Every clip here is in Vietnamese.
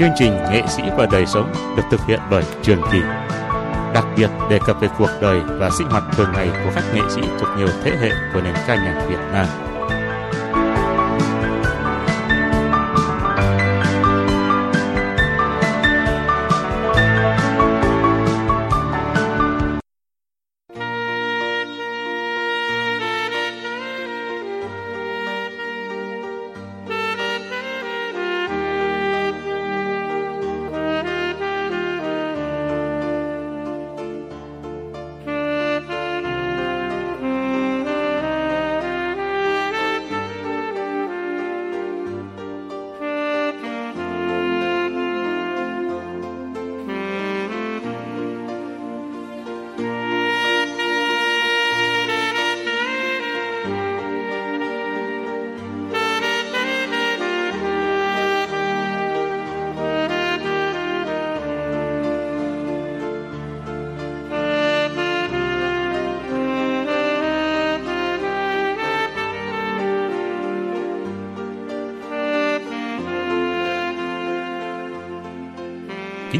Chương trình Nghệ sĩ và đời sống được thực hiện bởi Trường Kỳ. Đặc biệt, đề cập về cuộc đời và sinh hoạt thường ngày của các nghệ sĩ thuộc nhiều thế hệ của nền ca nhạc Việt Nam.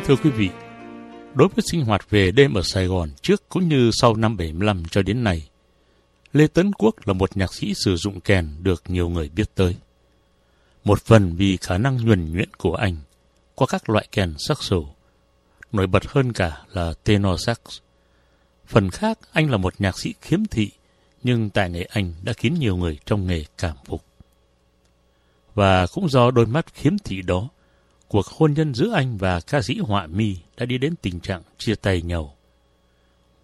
Kính thưa quý vị, đối với sinh hoạt về đêm ở Sài Gòn trước cũng như sau năm 75 cho đến nay, Lê Tấn Quốc là một nhạc sĩ sử dụng kèn được nhiều người biết tới. Một phần vì khả năng nhuần nhuyễn của anh qua các loại kèn sắc sổ, nổi bật hơn cả là tenor sax. Phần khác, anh là một nhạc sĩ khiếm thị, nhưng tài nghệ anh đã khiến nhiều người trong nghề cảm phục. Và cũng do đôi mắt khiếm thị đó, cuộc hôn nhân giữa anh và ca sĩ họa mi đã đi đến tình trạng chia tay nhau.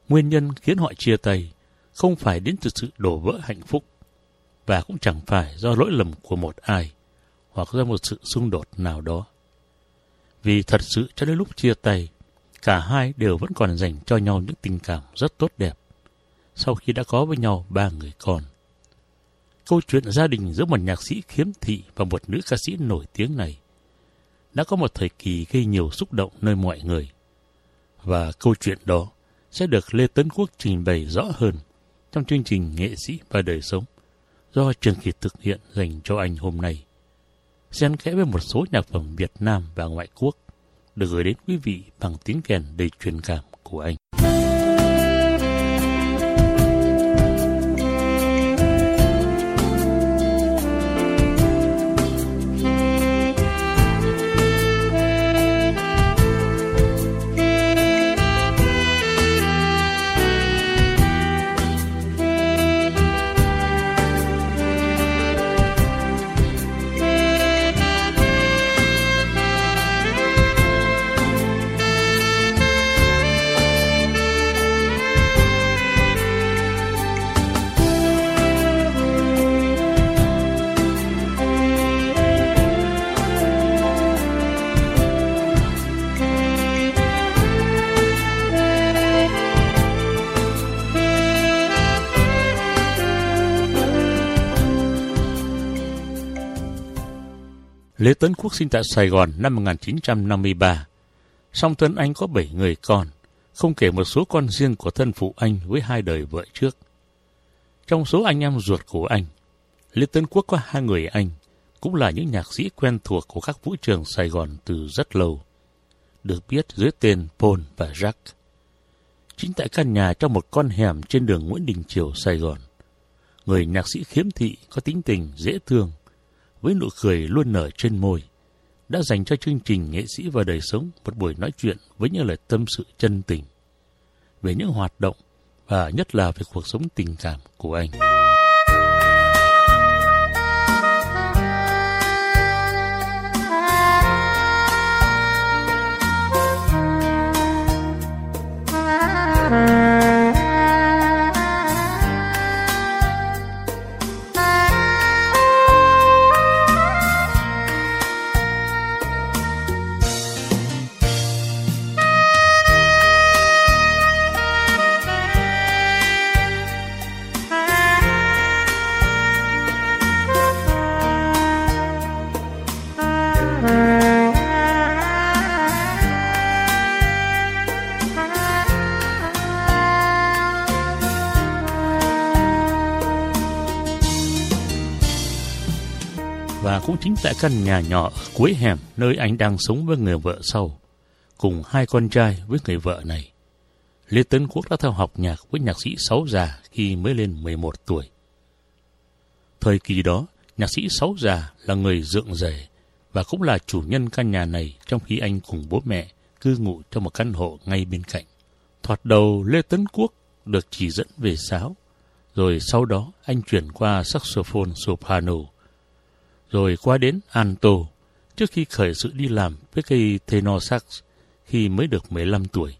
Nguyên nhân khiến họ chia tay không phải đến từ sự đổ vỡ hạnh phúc, và cũng chẳng phải do lỗi lầm của một ai, hoặc do một sự xung đột nào đó. Vì thật sự cho đến lúc chia tay, cả hai đều vẫn còn dành cho nhau những tình cảm rất tốt đẹp, sau khi đã có với nhau ba người con. Câu chuyện gia đình giữa một nhạc sĩ khiếm thị và một nữ ca sĩ nổi tiếng này đã có một thời kỳ gây nhiều xúc động nơi mọi người. Và câu chuyện đó sẽ được Lê Tấn Quốc trình bày rõ hơn trong chương trình Nghệ sĩ và đời sống do Trường Kỳ thực hiện dành cho anh hôm nay. Xen kẽ với một số nhạc phẩm Việt Nam và ngoại quốc được gửi đến quý vị bằng tiếng kèn đầy truyền cảm của anh. Lê Tấn Quốc sinh tại Sài Gòn năm 1953. Song thân anh có bảy người con, không kể một số con riêng của thân phụ anh với hai đời vợ trước. Trong số anh em ruột của anh, Lê Tấn Quốc có hai người anh, cũng là những nhạc sĩ quen thuộc của các vũ trường Sài Gòn từ rất lâu, được biết dưới tên Paul và Jack. Chính tại căn nhà trong một con hẻm trên đường Nguyễn Đình Triều, Sài Gòn, người nhạc sĩ khiếm thị có tính tình dễ thương, với nụ cười luôn nở trên môi, đã dành cho chương trình Nghệ sĩ và đời sống một buổi nói chuyện với những lời tâm sự chân tình về những hoạt động và nhất là về cuộc sống tình cảm của anh. Chính tại căn nhà nhỏ ở cuối hẻm nơi anh đang sống với người vợ sau, cùng hai con trai với người vợ này, Lê Tấn Quốc đã theo học nhạc với nhạc sĩ Sáu Già khi mới lên 11 tuổi. Thời kỳ đó, nhạc sĩ Sáu Già là người dượng rể và cũng là chủ nhân căn nhà này trong khi anh cùng bố mẹ cư ngụ trong một căn hộ ngay bên cạnh. Thoạt đầu Lê Tấn Quốc được chỉ dẫn về sáo, rồi sau đó anh chuyển qua saxophone soprano, rồi qua đến Anto trước khi khởi sự đi làm với cây tenor sax khi mới được 15 tuổi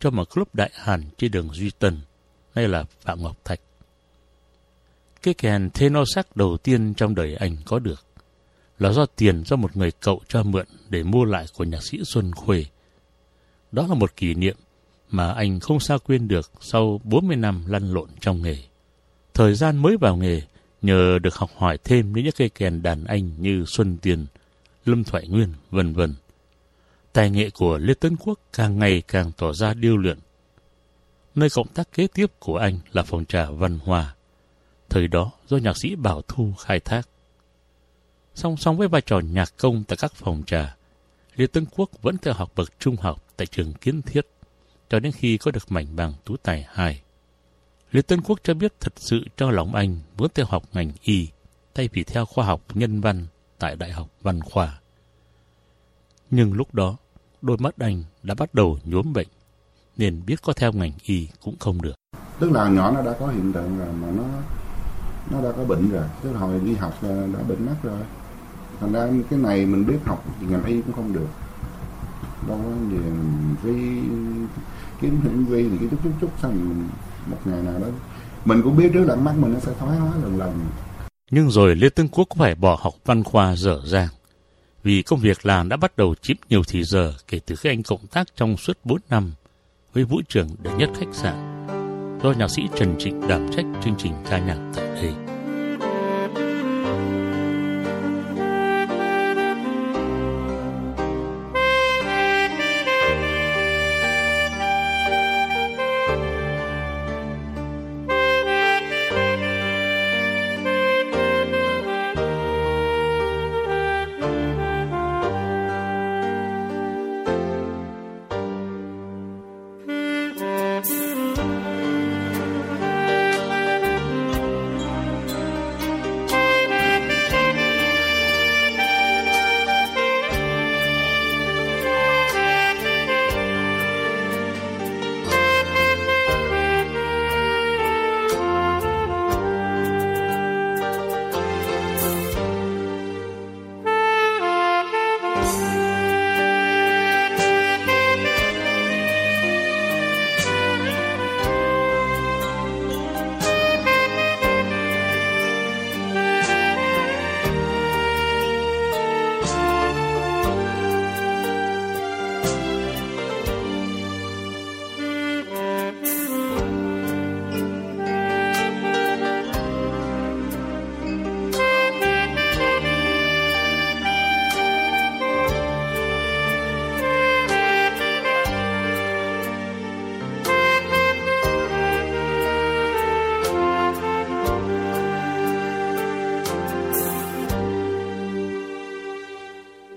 cho một club đại hàn trên đường Duy Tân, nay là Phạm Ngọc Thạch. Cái kèn tenor sax đầu tiên trong đời anh có được là do tiền do một người cậu cho mượn để mua lại của nhạc sĩ Xuân Khuê. Đó là một kỷ niệm mà anh không sao quên được sau 40 năm lăn lộn trong nghề. Thời gian mới vào nghề, nhờ được học hỏi thêm đến những cây kèn đàn anh như Xuân Tiền, Lâm Thoại Nguyên, vân vân. Tài nghệ của Lê Tấn Quốc càng ngày càng tỏ ra điêu luyện. Nơi cộng tác kế tiếp của anh là phòng trà Văn Hòa, thời đó do nhạc sĩ Bảo Thu khai thác. Song song với vai trò nhạc công tại các phòng trà, Lê Tấn Quốc vẫn theo học bậc trung học tại trường Kiến Thiết, cho đến khi có được mảnh bằng tú tài 2. Lê Tân Quốc cho biết thật sự trong lòng anh muốn theo học ngành y, thay vì theo khoa học nhân văn tại Đại học Văn Khoa. Nhưng lúc đó, đôi mắt anh đã bắt đầu nhuốm bệnh, nên biết có theo ngành y cũng không được. Tức là nhỏ nó đã có hiện tượng rồi mà nó nó đã có bệnh rồi, tức là hồi đi học đã bệnh mắt rồi. Thành ra cái này mình biết học thì ngành y cũng không được. Đâu có gì vi kiếm hiển vi thì cái chút chút chút xong một ngày nào đó mình cũng biết trước là mắt mình nó sẽ thoái hóa lần lần. Nhưng rồi Lê Tương Quốc cũng phải bỏ học văn khoa dở dàng vì công việc làm đã bắt đầu chiếm nhiều thì giờ kể từ khi anh cộng tác trong suốt 4 năm với vũ trường đệ nhất khách sạn, do nhạc sĩ Trần Trịnh đảm trách chương trình ca nhạc tại đây.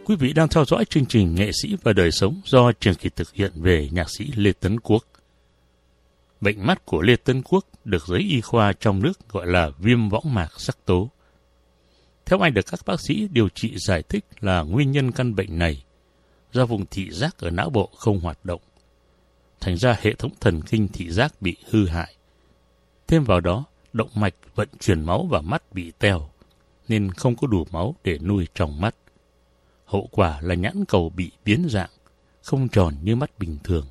Quý vị đang theo dõi chương trình Nghệ sĩ và đời sống do Trường Kỳ thực hiện về nhạc sĩ Lê Tấn Quốc. Bệnh mắt của Lê Tấn Quốc được giới y khoa trong nước gọi là viêm võng mạc sắc tố. Theo anh được các bác sĩ điều trị giải thích là nguyên nhân căn bệnh này do vùng thị giác ở não bộ không hoạt động. Thành ra hệ thống thần kinh thị giác bị hư hại. Thêm vào đó, động mạch vận chuyển máu vào mắt bị teo, nên không có đủ máu để nuôi trong mắt. Hậu quả là nhãn cầu bị biến dạng, không tròn như mắt bình thường,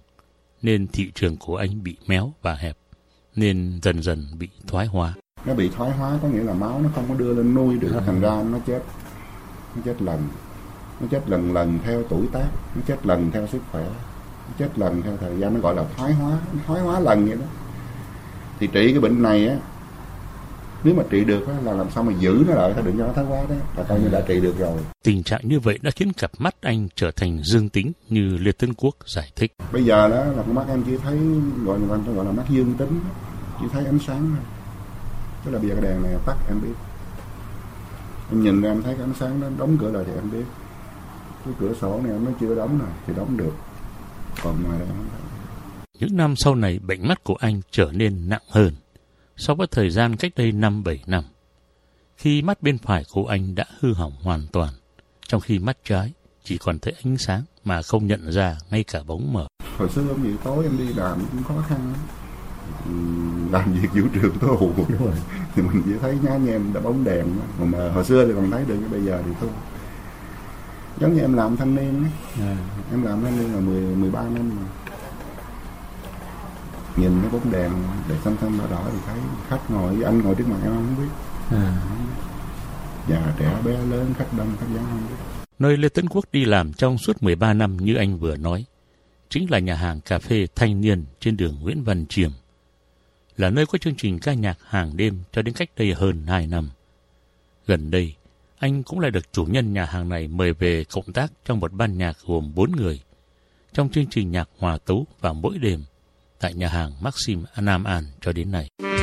nên thị trường của anh bị méo và hẹp, nên dần dần bị thoái hóa. Nó bị thoái hóa có nghĩa là máu nó không có đưa lên nuôi được, thành ra nó chết, nó chết lần, nó chết lần lần theo tuổi tác, nó chết lần theo sức khỏe, nó chết lần theo thời gian, nó gọi là thoái hóa, thoái hóa lần vậy đó. Thì trị cái bệnh này á, nếu mà trị được là làm sao mà giữ nó lại? Đừng cho nó thoái hóa đấy. Là coi như đã trị được rồi. Tình trạng như vậy đã khiến cặp mắt anh trở thành dương tính như Lê Tân Quốc giải thích. Bây giờ đó là con mắt em chỉ thấy gọi là gọi là mắt dương tính chỉ thấy ánh sáng thôi. Tức là bây giờ cái đèn này tắt em biết. Em nhìn ra em thấy cái ánh sáng nó đóng cửa lại thì em biết. Cái cửa sổ này nó chưa đóng rồi thì đóng được. Còn ngoài không những năm sau này bệnh mắt của anh trở nên nặng hơn so với thời gian cách đây 5-7 năm. Khi mắt bên phải của anh đã hư hỏng hoàn toàn, trong khi mắt trái chỉ còn thấy ánh sáng mà không nhận ra ngay cả bóng mờ. Hồi xưa ông tối em đi làm cũng khó khăn làm việc vũ trường có hù thì mình chỉ thấy nhá nhem đã bóng đèn mà, mà hồi xưa thì còn thấy được bây giờ thì thôi giống như em làm thanh niên ấy. À. em làm thanh niên là 10, 13 năm mà nhìn cái bóng đèn để xanh xanh đỏ đỏ thì thấy khách ngồi anh ngồi trước mặt em không biết à. già trẻ bé lớn khách đông khách vắng không biết nơi Lê Tấn Quốc đi làm trong suốt 13 năm như anh vừa nói chính là nhà hàng cà phê thanh niên trên đường Nguyễn Văn Chiêm là nơi có chương trình ca nhạc hàng đêm cho đến cách đây hơn 2 năm. Gần đây, anh cũng lại được chủ nhân nhà hàng này mời về cộng tác trong một ban nhạc gồm 4 người trong chương trình nhạc hòa tấu vào mỗi đêm tại nhà hàng Maxim Nam An cho đến nay.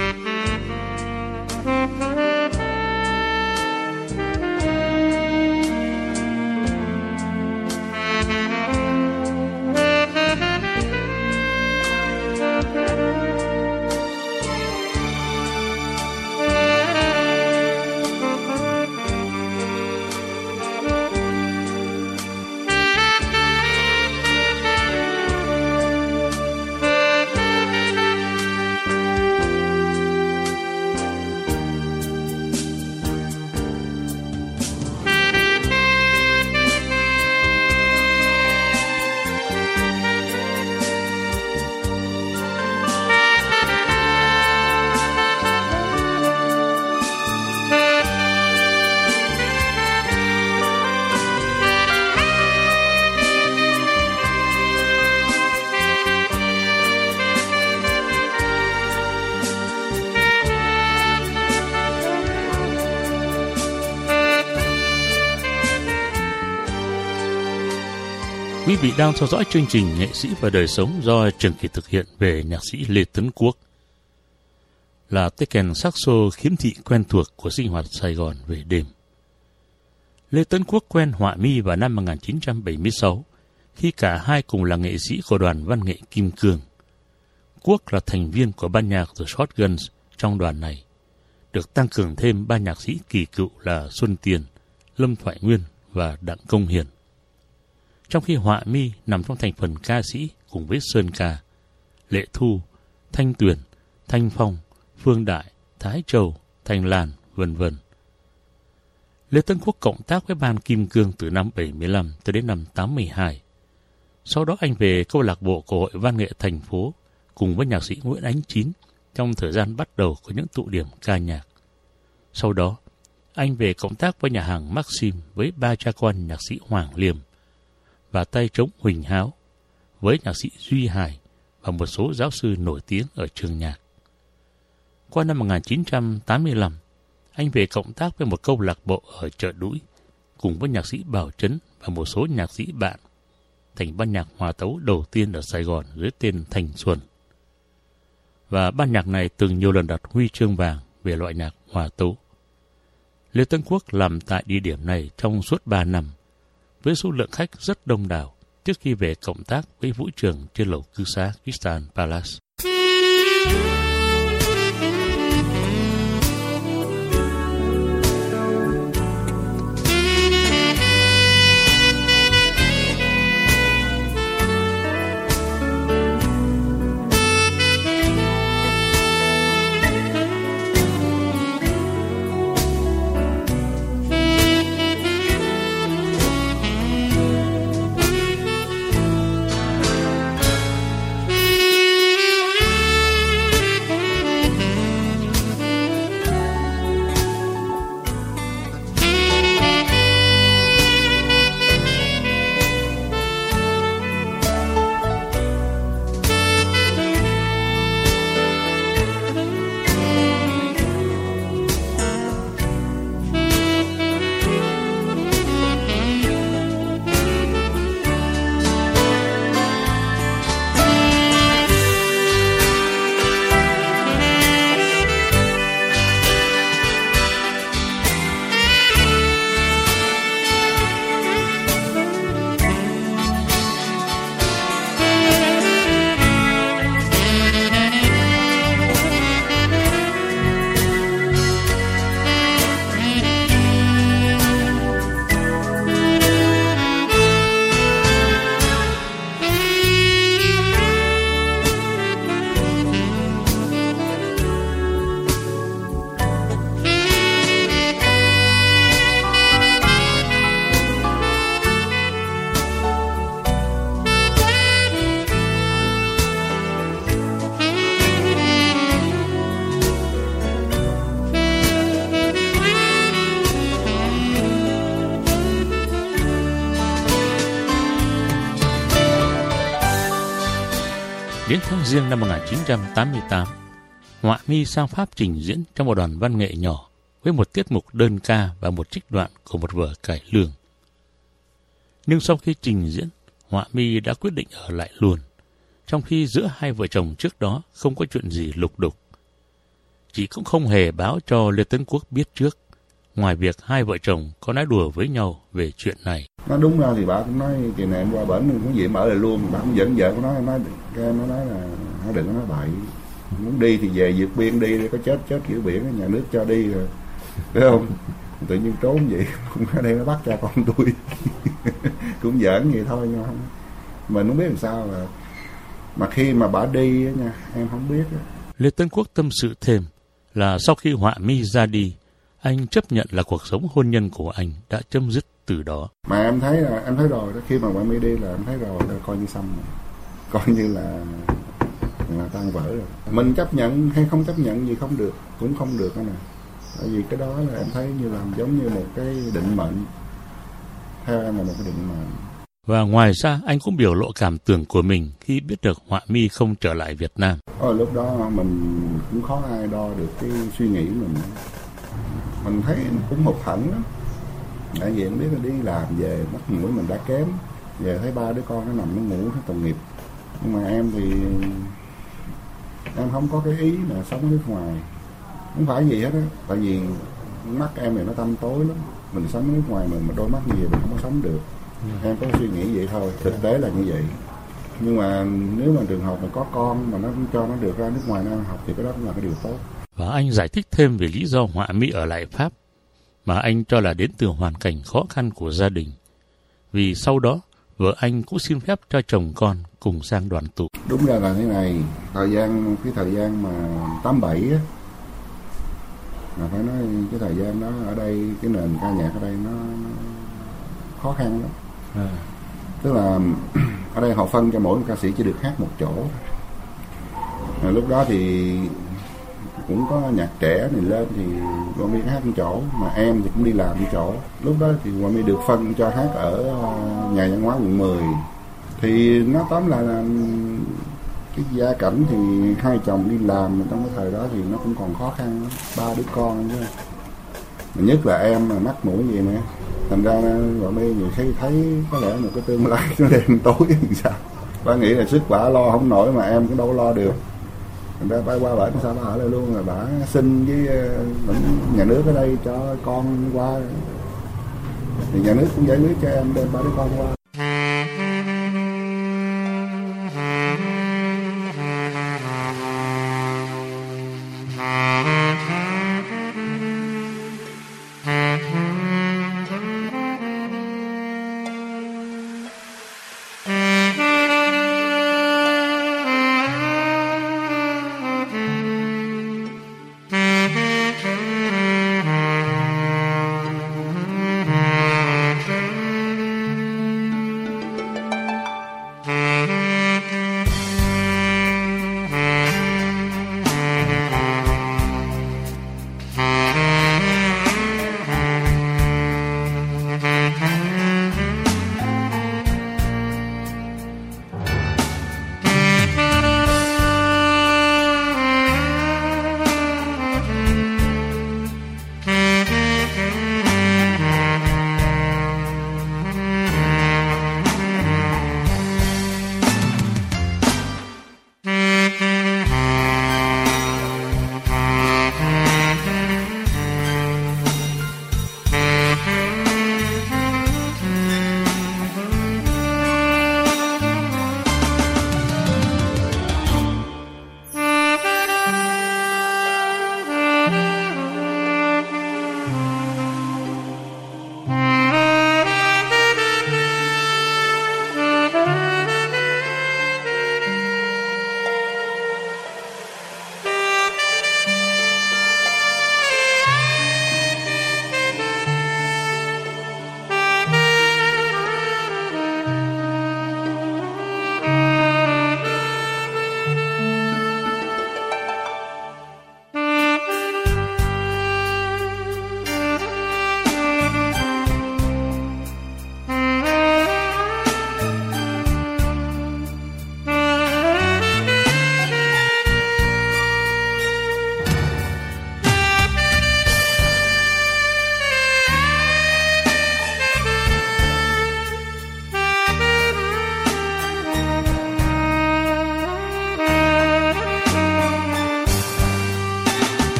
Vị đang theo dõi chương trình Nghệ sĩ và đời sống do Trường Kỳ thực hiện về nhạc sĩ Lê Tấn Quốc. Là tay kèn saxo khiếm thị quen thuộc của sinh hoạt Sài Gòn về đêm. Lê Tấn Quốc quen họa mi vào năm 1976 khi cả hai cùng là nghệ sĩ của đoàn văn nghệ Kim Cương. Quốc là thành viên của ban nhạc The Shotguns trong đoàn này, được tăng cường thêm ba nhạc sĩ kỳ cựu là Xuân Tiền, Lâm Thoại Nguyên và Đặng Công Hiền trong khi họa mi nằm trong thành phần ca sĩ cùng với Sơn Ca, Lệ Thu, Thanh Tuyền, Thanh Phong, Phương Đại, Thái Châu, Thanh Lan, vân vân. Lê Tân Quốc cộng tác với ban Kim Cương từ năm 75 tới đến năm 82. Sau đó anh về câu lạc bộ của Hội Văn nghệ thành phố cùng với nhạc sĩ Nguyễn Ánh Chín trong thời gian bắt đầu có những tụ điểm ca nhạc. Sau đó, anh về cộng tác với nhà hàng Maxim với ba cha con nhạc sĩ Hoàng Liêm, và tay trống Huỳnh Háo với nhạc sĩ Duy Hải và một số giáo sư nổi tiếng ở trường nhạc. Qua năm 1985, anh về cộng tác với một câu lạc bộ ở chợ Đũi cùng với nhạc sĩ Bảo Trấn và một số nhạc sĩ bạn thành ban nhạc hòa tấu đầu tiên ở Sài Gòn dưới tên Thành Xuân. Và ban nhạc này từng nhiều lần đặt huy chương vàng về loại nhạc hòa tấu. Lê Tân Quốc làm tại địa điểm này trong suốt 3 năm với số lượng khách rất đông đảo trước khi về cộng tác với vũ trường trên lầu cư xá Crystal Palace. Đến tháng riêng năm 1988, Họa mi sang Pháp trình diễn trong một đoàn văn nghệ nhỏ với một tiết mục đơn ca và một trích đoạn của một vở cải lương. Nhưng sau khi trình diễn, Họa mi đã quyết định ở lại luôn, trong khi giữa hai vợ chồng trước đó không có chuyện gì lục đục. Chị cũng không hề báo cho Lê Tấn Quốc biết trước, ngoài việc hai vợ chồng có nói đùa với nhau về chuyện này. Nó đúng ra thì bà cũng nói kỳ này em qua bển cũng em ở lại luôn, bà cũng dẫn vợ của nó, nói, nó nói là nó đừng có nói bậy. Muốn đi thì về vượt biên đi có chết chết kiểu biển nhà nước cho đi rồi. Phải không? Tự nhiên trốn vậy không ở đây nó bắt cha con tôi. Cũng giỡn vậy thôi nhưng mà không mình không biết làm sao là mà khi mà bà đi nha em không biết Lê Tân Quốc tâm sự thêm là sau khi họa mi ra đi anh chấp nhận là cuộc sống hôn nhân của anh đã chấm dứt từ đó mà em thấy là em thấy rồi đó khi mà họa mi đi là em thấy rồi là coi như xong rồi. coi như là là tan vỡ rồi mình chấp nhận hay không chấp nhận gì không được cũng không được nè tại vì cái đó là em thấy như là giống như một cái định mệnh theo em là một cái định mệnh và ngoài ra anh cũng biểu lộ cảm tưởng của mình khi biết được họa mi không trở lại Việt Nam. Ở lúc đó mình cũng khó ai đo được cái suy nghĩ mình. Mình thấy cũng một hẳn đó. Tại vì em biết là đi làm về mắt mũi mình đã kém. Về thấy ba đứa con nó nằm nó ngủ nó tội nghiệp. Nhưng mà em thì, em không có cái ý là sống ở nước ngoài. Không phải gì hết á. Tại vì mắt em này nó tăm tối lắm. Mình sống ở nước ngoài mình mà đôi mắt như vậy mình không có sống được. Em có suy nghĩ vậy thôi. Thực tế là như vậy. Nhưng mà nếu mà trường hợp mà có con mà nó cho nó được ra nước ngoài nó học thì cái đó cũng là cái điều tốt và anh giải thích thêm về lý do họa mỹ ở lại pháp mà anh cho là đến từ hoàn cảnh khó khăn của gia đình vì sau đó vợ anh cũng xin phép cho chồng con cùng sang đoàn tụ. Đúng ra là thế này, thời gian cái thời gian mà 87 á mà phải nói cái thời gian đó ở đây cái nền ca nhạc ở đây nó, nó khó khăn lắm. À. Tức là ở đây họ phân cho mỗi ca sĩ chỉ được hát một chỗ. À, lúc đó thì cũng có nhạc trẻ này lên thì Quang My hát một chỗ, mà em thì cũng đi làm một chỗ. Lúc đó thì Quang My được phân cho hát ở ờ, nhà văn hóa quận 10 thì nó tóm lại là, cái gia cảnh thì hai chồng đi làm trong cái thời đó thì nó cũng còn khó khăn ba đứa con chứ. Mà nhất là em mà mắc mũi gì nữa thành ra vợ mi nhiều khi thấy có lẽ một cái tương lai nó đen tối thì sao? Ba nghĩ là sức quả lo không nổi mà em cũng đâu lo được người ta bay qua bển sao bà ở đây luôn rồi. Bà xin với ờ, nhà nước ở đây cho con qua. Thì nhà nước cũng giải quyết cho em, đem ba đứa con qua.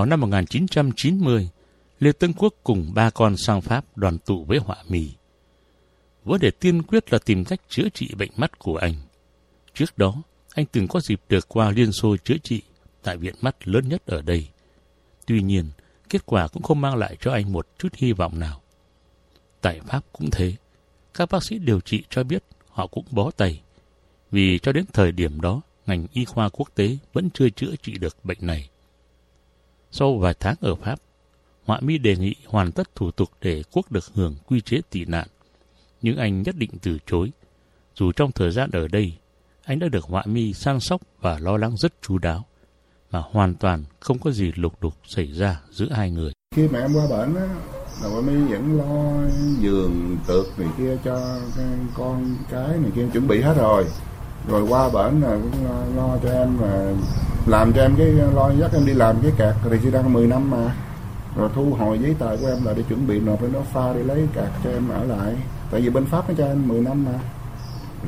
Vào năm 1990, Lê Tân Quốc cùng ba con sang Pháp đoàn tụ với họa mì. Vấn đề tiên quyết là tìm cách chữa trị bệnh mắt của anh. Trước đó, anh từng có dịp được qua Liên Xô chữa trị tại viện mắt lớn nhất ở đây. Tuy nhiên, kết quả cũng không mang lại cho anh một chút hy vọng nào. Tại Pháp cũng thế, các bác sĩ điều trị cho biết họ cũng bó tay, vì cho đến thời điểm đó, ngành y khoa quốc tế vẫn chưa chữa trị được bệnh này. Sau vài tháng ở Pháp, Họa mi đề nghị hoàn tất thủ tục để quốc được hưởng quy chế tị nạn, nhưng anh nhất định từ chối. Dù trong thời gian ở đây, anh đã được họa mi săn sóc và lo lắng rất chú đáo, mà hoàn toàn không có gì lục đục xảy ra giữa hai người. Khi mẹ em qua bệnh á, là họa mi vẫn lo giường tược này kia cho con cái này kia chuẩn bị hết rồi rồi qua bển là cũng lo, lo cho em mà làm cho em cái lo dắt em đi làm cái cạc thì chỉ đang 10 năm mà. Rồi thu hồi giấy tờ của em là để chuẩn bị nộp lên nó pha để lấy cạc cho em ở lại. Tại vì bên pháp nó cho em 10 năm mà.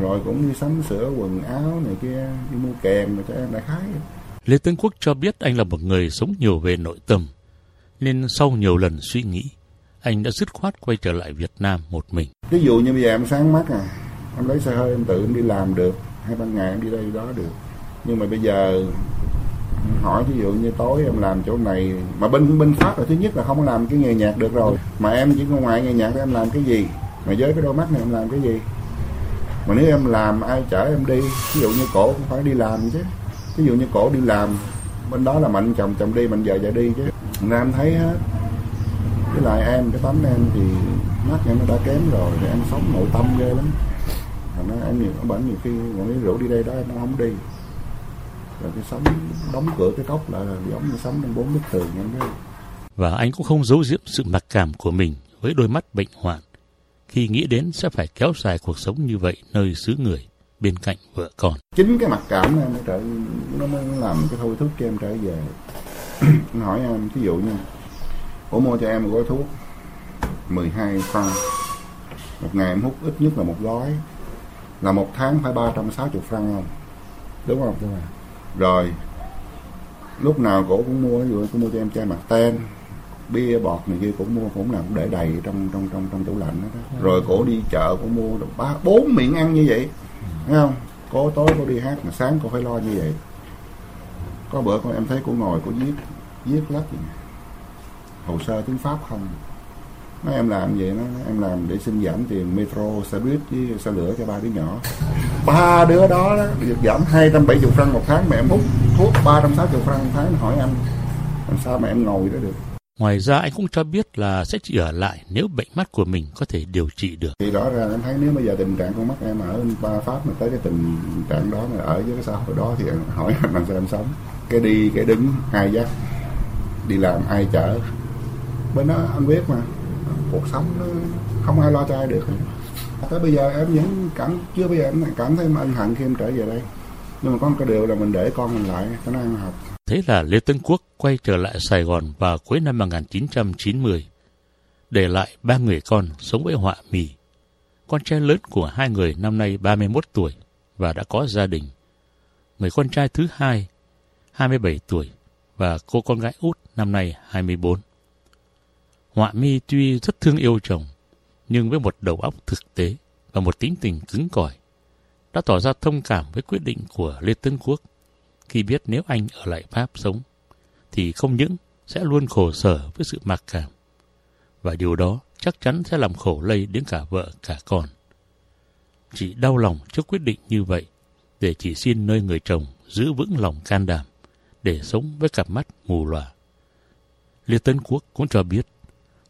Rồi cũng đi sắm sửa quần áo này kia đi mua kèm rồi cho em đại khái. Lê Tấn Quốc cho biết anh là một người sống nhiều về nội tâm nên sau nhiều lần suy nghĩ anh đã dứt khoát quay trở lại Việt Nam một mình. Ví dụ như bây giờ em sáng mắt à, em lấy xe hơi em tự em đi làm được, hai ban ngày em đi đây đó được. Nhưng mà bây giờ hỏi ví dụ như tối em làm chỗ này, mà bên bên pháp là thứ nhất là không làm cái nghề nhạc được rồi. Mà em chỉ có ngoài nghề nhạc em làm cái gì? Mà với cái đôi mắt này em làm cái gì? Mà nếu em làm, ai chở em đi? Ví dụ như cổ cũng phải đi làm chứ. Ví dụ như cổ đi làm, bên đó là mạnh chồng chồng đi, mạnh vợ vợ đi chứ. Nên em thấy hết với lại em, cái tấm em thì mắt em nó đã kém rồi thì em sống nội tâm ghê lắm nó em nhiều bệnh nhiều khi còn nếu rủ đi đây đó em không đi. Rồi cái sống đóng cửa cái cốc lại là giống như sống trong bốn bức tường em thấy Và anh cũng không giấu giếm sự mặc cảm của mình với đôi mắt bệnh hoạn khi nghĩ đến sẽ phải kéo dài cuộc sống như vậy nơi xứ người bên cạnh vợ con. chính cái mặc cảm này nó trở nó mới làm cái thôi thúc cho em trở về. Nó hỏi em ví dụ như ủa mua cho em một gói thuốc 12 phân một ngày em hút ít nhất là một gói là một tháng phải 360 franc không? Đúng không đúng rồi. Rồi lúc nào cổ cũng mua ví dụ cũng mua cho em chai mặt ten bia bọt này kia cũng mua cũng cũng để đầy trong trong trong trong tủ lạnh đó, đó. rồi cổ đi chợ cũng mua được ba bốn miệng ăn như vậy. Thấy không? Cô tối cô đi hát mà sáng cô phải lo như vậy. Có bữa con em thấy cô ngồi cô viết viết lách hồ sơ tiếng pháp không nói em làm vậy nó em làm để xin giảm tiền metro xe buýt với xe lửa cho ba đứa nhỏ. Ba đứa đó, đó được giảm 270 franc một tháng mà em hút thuốc 360 franc một tháng hỏi anh làm sao mà em ngồi đó được? Ngoài ra anh cũng cho biết là sẽ chỉ ở lại nếu bệnh mắt của mình có thể điều trị được. thì rõ ràng em thấy nếu bây giờ tình trạng con mắt em ở ba pháp mà tới cái tình trạng đó mà ở với cái xã hội đó thì em hỏi em làm sao em sống. Cái đi cái đứng ai dắt đi làm ai chở. Bên đó anh biết mà cuộc sống nó không ai lo cho ai được tới bây giờ em vẫn cảm chưa bây giờ em cảm thấy ân hận khi em trở về đây nhưng mà có một cái điều là mình để con mình lại cho nó ăn học Thế là Lê Tấn Quốc quay trở lại Sài Gòn vào cuối năm 1990, để lại ba người con sống với họa mì. Con trai lớn của hai người năm nay 31 tuổi và đã có gia đình. Người con trai thứ hai, 27 tuổi và cô con gái út năm nay 24. Họa mi tuy rất thương yêu chồng, nhưng với một đầu óc thực tế và một tính tình cứng cỏi, đã tỏ ra thông cảm với quyết định của Lê Tân Quốc khi biết nếu anh ở lại Pháp sống, thì không những sẽ luôn khổ sở với sự mặc cảm, và điều đó chắc chắn sẽ làm khổ lây đến cả vợ cả con. Chị đau lòng trước quyết định như vậy, để chỉ xin nơi người chồng giữ vững lòng can đảm, để sống với cặp mắt mù lòa. Lê Tân Quốc cũng cho biết,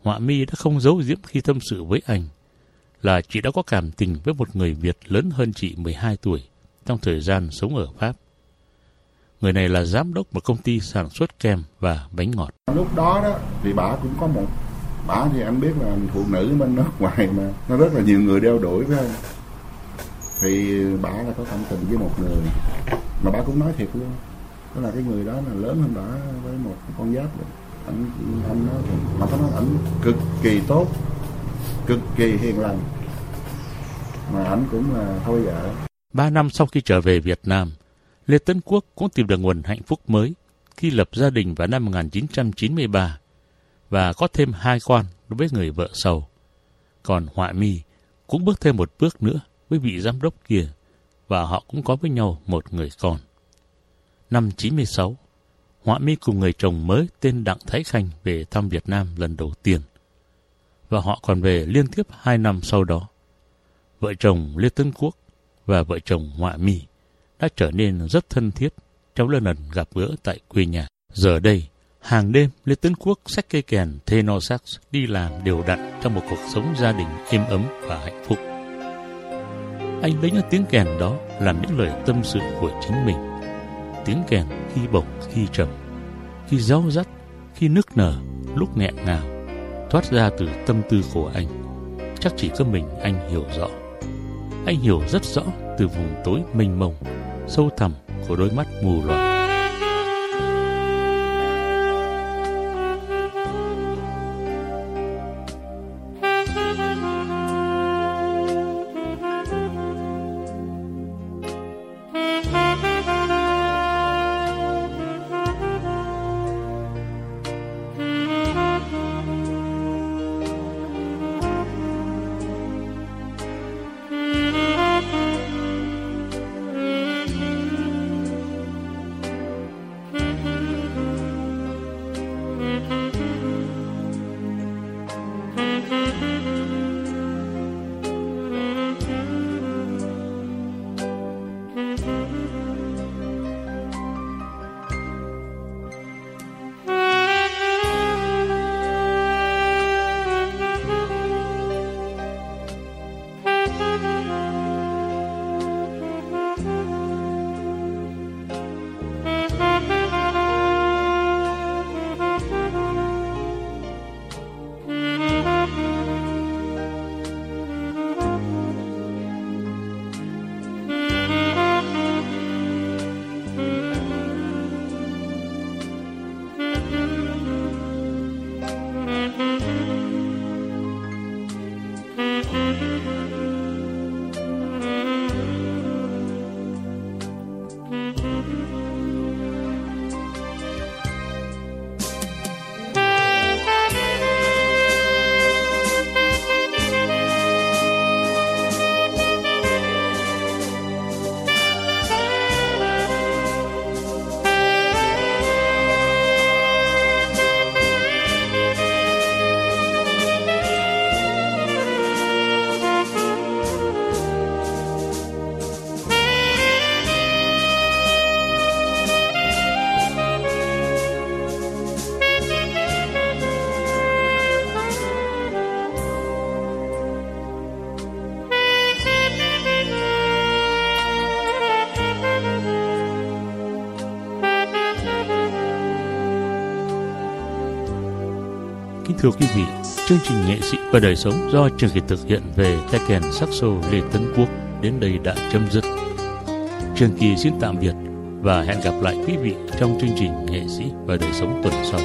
Họa mi đã không giấu giếm khi tâm sự với anh, là chị đã có cảm tình với một người Việt lớn hơn chị 12 tuổi trong thời gian sống ở Pháp. Người này là giám đốc một công ty sản xuất kem và bánh ngọt. lúc đó đó thì bà cũng có một bà thì anh biết là phụ nữ bên nước ngoài mà nó rất là nhiều người đeo đuổi với anh, thì bà là có cảm tình với một người mà bà cũng nói thiệt luôn đó là cái người đó là lớn hơn bà với một con giáp rồi anh anh nói mà có nói ảnh cực kỳ tốt cực kỳ hiền lành mà ảnh cũng là thôi vợ Ba năm sau khi trở về Việt Nam, Lê Tấn Quốc cũng tìm được nguồn hạnh phúc mới khi lập gia đình vào năm 1993 và có thêm hai con đối với người vợ sầu. Còn Họa Mi cũng bước thêm một bước nữa với vị giám đốc kia và họ cũng có với nhau một người con. Năm 96, Họa Mi cùng người chồng mới tên Đặng Thái Khanh về thăm Việt Nam lần đầu tiên. Và họ còn về liên tiếp hai năm sau đó. Vợ chồng Lê Tân Quốc và vợ chồng Họa Mi đã trở nên rất thân thiết trong lần lần gặp gỡ tại quê nhà. Giờ đây, hàng đêm Lê Tấn Quốc xách cây kèn tenor sax đi làm đều đặn trong một cuộc sống gia đình êm ấm và hạnh phúc. Anh lấy những tiếng kèn đó làm những lời tâm sự của chính mình. Tiếng kèn khi bổng, khi trầm, khi rau rắt, khi nức nở, lúc nghẹn ngào, thoát ra từ tâm tư của anh. Chắc chỉ có mình anh hiểu rõ. Anh hiểu rất rõ từ vùng tối mênh mông, sâu thẳm của đôi mắt mù loà. Thưa quý vị, chương trình nghệ sĩ và đời sống do trường kỳ thực hiện về tay kèn saxo Lê Tấn Quốc đến đây đã chấm dứt. Trường kỳ xin tạm biệt và hẹn gặp lại quý vị trong chương trình nghệ sĩ và đời sống tuần sau.